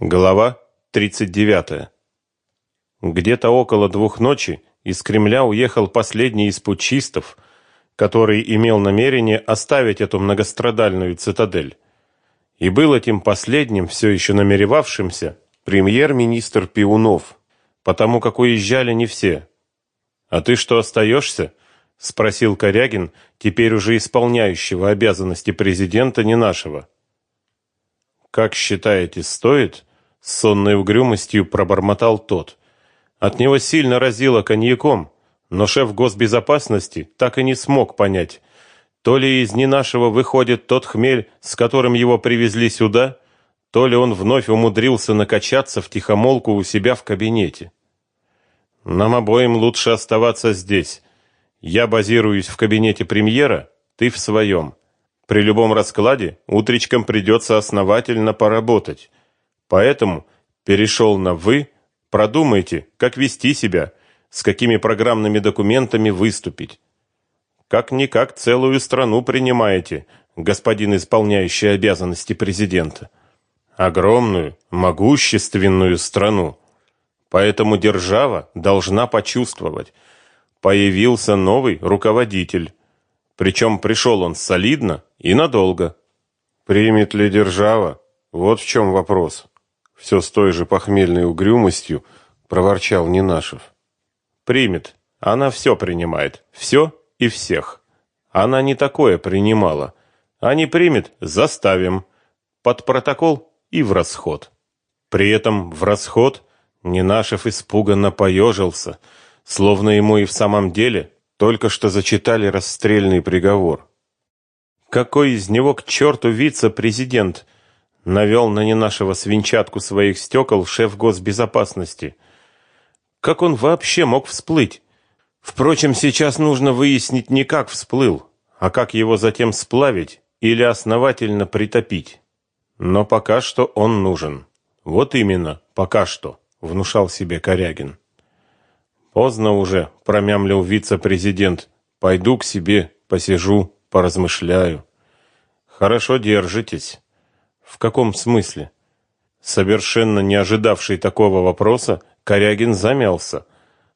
Глава 39. Где-то около двух ночи из Кремля уехал последний из путчистов, который имел намерение оставить эту многострадальную цитадель. И был этим последним, все еще намеревавшимся, премьер-министр Пиунов, потому как уезжали не все. «А ты что, остаешься?» — спросил Корягин, теперь уже исполняющего обязанности президента не нашего. «Как считаете, стоит?» — с сонной угрюмостью пробормотал тот. От него сильно разило коньяком, но шеф госбезопасности так и не смог понять, то ли из не нашего выходит тот хмель, с которым его привезли сюда, то ли он вновь умудрился накачаться в тихомолку у себя в кабинете. Нам обоим лучше оставаться здесь. Я базируюсь в кабинете премьера, ты в своем. При любом раскладе утречком придется основательно поработать. Поэтому перешел на «вы», продумайте, как вести себя, с какими программными документами выступить. Как-никак целую страну принимаете, господин исполняющий обязанности президента. Огромную, могущественную страну. Поэтому держава должна почувствовать. Появился новый руководитель. Причем пришел он солидно и надолго. Примет ли держава? Вот в чем вопрос. Все с той же похмельной угрюмостью проворчал Нинашев. Примет. Она все принимает. Все и всех. Она не такое принимала. А не примет – заставим. Под протокол и в расход. При этом в расход – Нинашев испуганно поежился, словно ему и в самом деле только что зачитали расстрельный приговор. Какой из него к черту вице-президент? Навел на Нинашева свинчатку своих стекол шеф госбезопасности. Как он вообще мог всплыть? Впрочем, сейчас нужно выяснить не как всплыл, а как его затем сплавить или основательно притопить. Но пока что он нужен. Вот именно, пока что внушал себе Корягин. Поздно уже, промямлил вице-президент. Пойду к себе, посижу, поразмышляю. Хорошо держитесь. В каком смысле? Совершенно не ожидавший такого вопроса, Корягин замялся.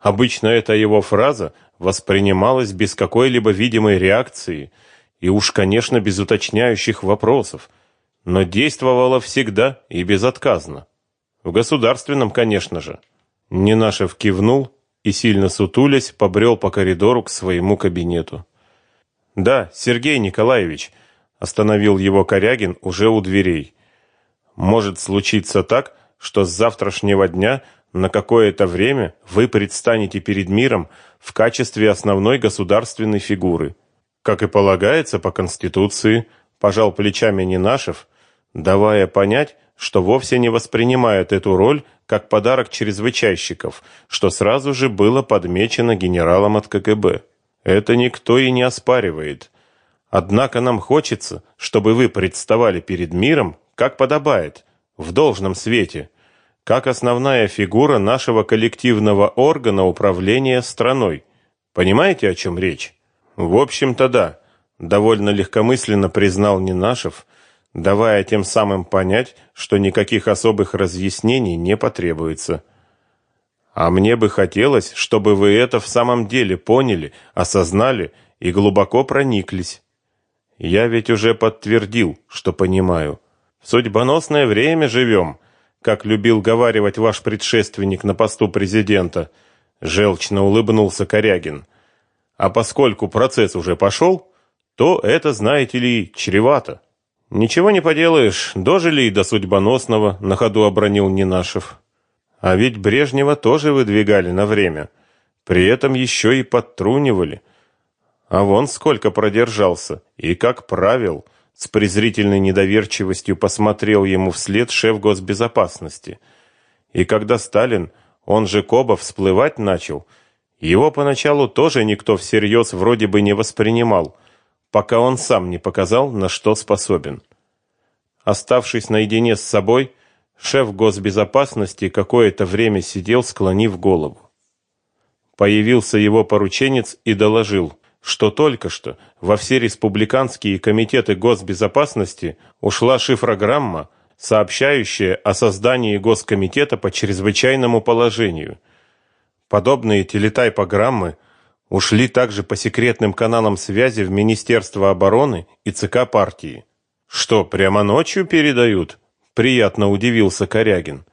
Обычно эта его фраза воспринималась без какой-либо видимой реакции и уж, конечно, без уточняющих вопросов, но действовала всегда и безотказно. В государственном, конечно же. Ненашев кивнул и, сильно сутулясь, побрел по коридору к своему кабинету. «Да, Сергей Николаевич», — остановил его Корягин уже у дверей. «Может случиться так, что с завтрашнего дня на какое-то время вы предстанете перед миром в качестве основной государственной фигуры. Как и полагается по Конституции, пожал плечами Ненашев, давая понять, что вовсе не воспринимает эту роль как подарок чрезвычайщиков, что сразу же было подмечено генералом от КГБ. Это никто и не оспаривает. Однако нам хочется, чтобы вы представали перед миром, как подобает, в должном свете, как основная фигура нашего коллективного органа управления страной. Понимаете, о чем речь? В общем-то, да, довольно легкомысленно признал Нинашев, давая тем самым понять, что никаких особых разъяснений не потребуется. А мне бы хотелось, чтобы вы это в самом деле поняли, осознали и глубоко прониклись. Я ведь уже подтвердил, что понимаю. В судьбоносное время живем, как любил говаривать ваш предшественник на посту президента, желчно улыбнулся Корягин. А поскольку процесс уже пошел, то это, знаете ли, чревато. Ничего не поделаешь, дожили и до судьбоносного, на ходу обронил Нинашев. А ведь Брежнева тоже выдвигали на время. При этом еще и подтрунивали. А вон сколько продержался и как правил, с презрительной недоверчивостью посмотрел ему вслед шеф госбезопасности. И когда Сталин, он же Коба, всплывать начал, его поначалу тоже никто всерьез вроде бы не воспринимал – пока он сам не показал, на что способен. Оставшись наедине с собой, шеф госбезопасности какое-то время сидел, склонив голову. Появился его порученец и доложил, что только что во все республиканские комитеты госбезопасности ушла шифрограмма, сообщающее о создании Госкомитета по чрезвычайному положению. Подобные телетайпограммы ушли также по секретным каналам связи в Министерство обороны и ЦК партии. Что, прямо ночью передают? Приятно удивился Корягин.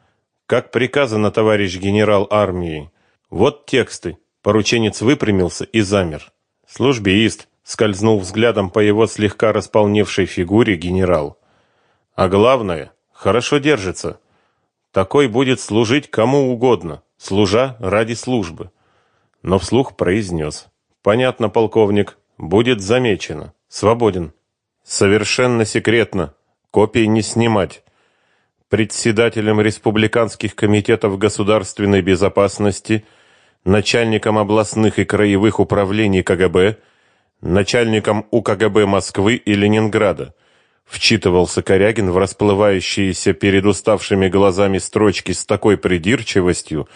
Как приказано, товарищ генерал армии. Вот тексты. Порученец выпрямился и замер. Службист скользнул взглядом по его слегка располневшей фигуре генерал. А главное, хорошо держится. Такой будет служить кому угодно, служа ради службы. Но вслух произнес. Понятно, полковник, будет замечено. Свободен. Совершенно секретно. Копий не снимать. Председателем республиканских комитетов государственной безопасности, начальником областных и краевых управлений КГБ, начальником УКГБ Москвы и Ленинграда – Вчитывался Корягин в расплывающиеся перед уставшими глазами строчки с такой придирчивостью,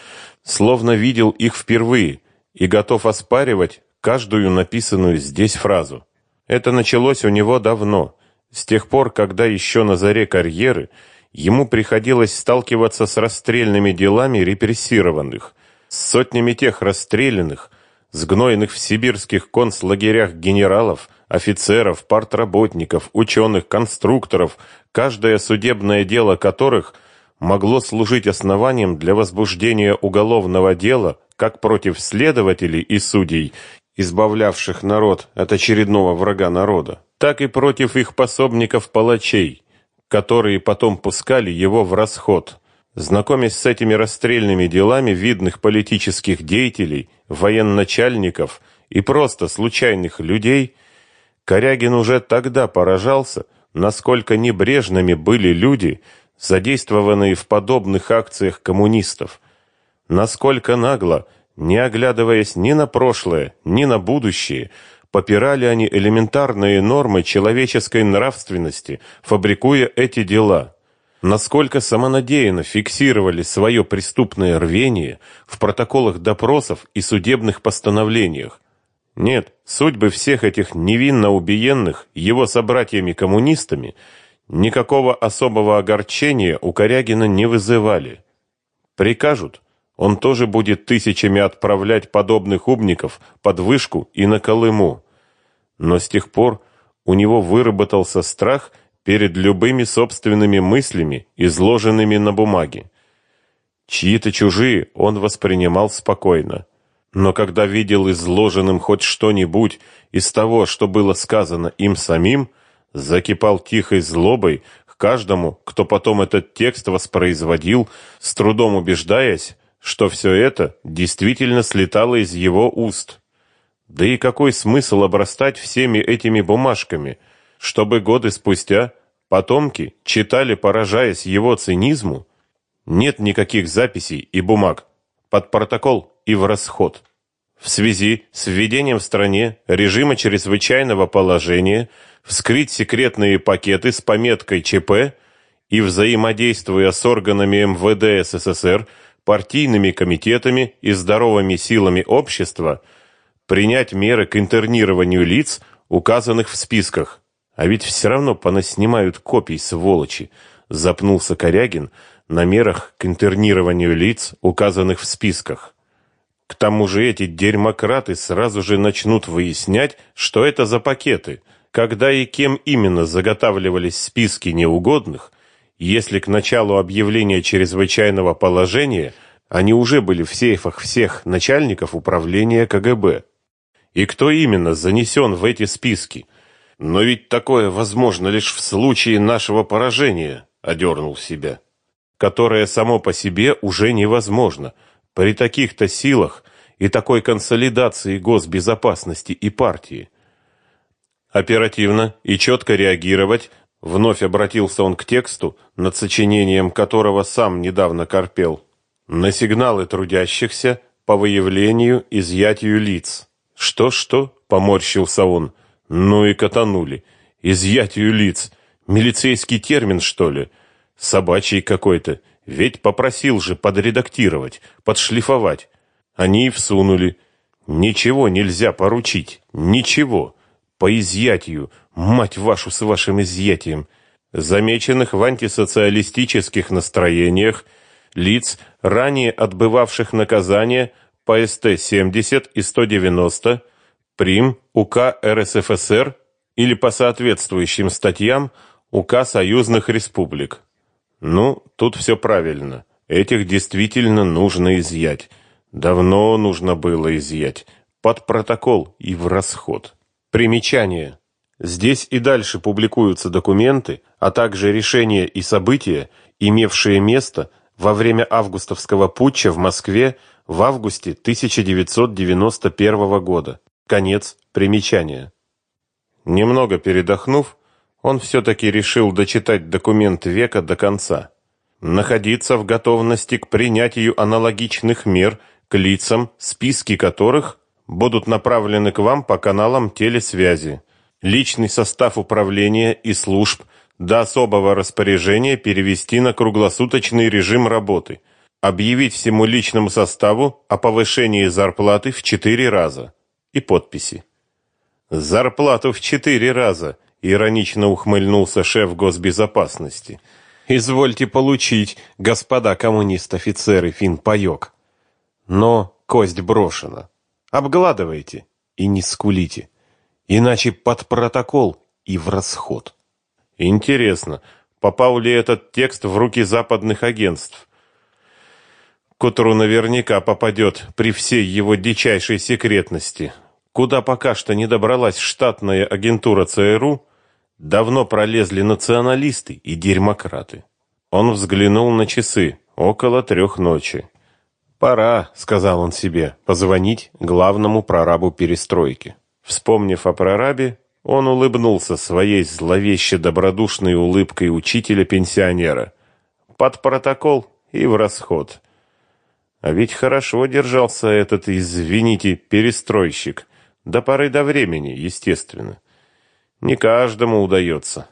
словно видел их впервые и готов оспаривать каждую написанную здесь фразу. Это началось у него давно, с тех пор, когда еще на заре карьеры ему приходилось сталкиваться с расстрельными делами репрессированных, с сотнями тех расстрелянных, сгноенных в сибирских концлагерях генералов, офицеров, партработников, ученых, конструкторов, каждое судебное дело которых могло служить основанием для возбуждения уголовного дела как против следователей и судей, избавлявших народ от очередного врага народа, так и против их пособников-палачей, которые потом пускали его в расход. Знакомясь с этими расстрельными делами видных политических деятелей, военачальников и просто случайных людей, Корягин уже тогда поражался, насколько небрежными были люди, задействованные в подобных акциях коммунистов, насколько нагло, не оглядываясь ни на прошлое, ни на будущее, попирали они элементарные нормы человеческой нравственности, фабрикуя эти дела. Насколько самонадеянно фиксировали свое преступное рвение в протоколах допросов и судебных постановлениях. Нет, судьбы всех этих невинно убиенных его собратьями-коммунистами никакого особого огорчения у Корягина не вызывали. Прикажут, он тоже будет тысячами отправлять подобных умников под вышку и на Колыму. Но с тех пор у него выработался страх перед любыми собственными мыслями, изложенными на бумаге. Чьи-то чужие он воспринимал спокойно. Но когда видел изложенным хоть что-нибудь из того, что было сказано им самим, закипал тихой злобой к каждому, кто потом этот текст воспроизводил, с трудом убеждаясь, что все это действительно слетало из его уст. Да и какой смысл обрастать всеми этими бумажками, чтобы годы спустя потомки читали, поражаясь его цинизму? Нет никаких записей и бумаг. Под протокол и в расход. В связи с введением в стране режима чрезвычайного положения вскрыть секретные пакеты с пометкой ЧП и взаимодействуя с органами МВД СССР, партийными комитетами и здоровыми силами общества, принять меры к интернированию лиц, указанных в списках. А ведь все равно понаснимают копий, сволочи, запнулся Корягин на мерах к интернированию лиц, указанных в списках. К тому же эти дерьмократы сразу же начнут выяснять, что это за пакеты, когда и кем именно заготавливались списки неугодных, если к началу объявления чрезвычайного положения они уже были в сейфах всех начальников управления КГБ. И кто именно занесен в эти списки? Но ведь такое возможно лишь в случае нашего поражения, одернул себя, которое само по себе уже невозможно – при таких-то силах и такой консолидации госбезопасности и партии. Оперативно и четко реагировать, вновь обратился он к тексту, над сочинением которого сам недавно корпел, на сигналы трудящихся по выявлению, изъятию лиц. Что-что, поморщился он. Ну и катанули. Изъятию лиц. Милицейский термин, что ли? Собачий какой-то. Ведь попросил же подредактировать, подшлифовать. Они и всунули. Ничего нельзя поручить. Ничего. По изъятию. Мать вашу с вашим изъятием. замеченных в антисоциалистических настроениях лиц, ранее отбывавших наказание по СТ-70 и 190, Прим, УК РСФСР или по соответствующим статьям УК союзных республик. Ну, тут все правильно. Этих действительно нужно изъять. Давно нужно было изъять. Под протокол и в расход. Примечание. Здесь и дальше публикуются документы, а также решения и события, имевшие место во время августовского путча в Москве в августе 1991 года. Конец примечания. Немного передохнув, он все-таки решил дочитать документ века до конца. Находиться в готовности к принятию аналогичных мер к лицам, списки которых будут направлены к вам по каналам телесвязи личный состав управления и служб до особого распоряжения перевести на круглосуточный режим работы, объявить всему личному составу о повышении зарплаты в четыре раза и подписи. Зарплату в четыре раза, иронично ухмыльнулся шеф госбезопасности. Извольте получить, господа коммунист-офицеры, финпаёк. Но кость брошена. Обгладывайте и не скулите. Иначе под протокол и в расход. Интересно, попал ли этот текст в руки западных агентств? Которую наверняка попадет при всей его дичайшей секретности. Куда пока что не добралась штатная агентура ЦРУ, давно пролезли националисты и дерьмократы. Он взглянул на часы, около трех ночи. «Пора», — сказал он себе, — «позвонить главному прорабу перестройки». Вспомнив о прорабе, он улыбнулся своей зловеще добродушной улыбкой учителя-пенсионера. Под протокол и в расход. А ведь хорошо держался этот, извините, перестройщик. До поры до времени, естественно. Не каждому удается.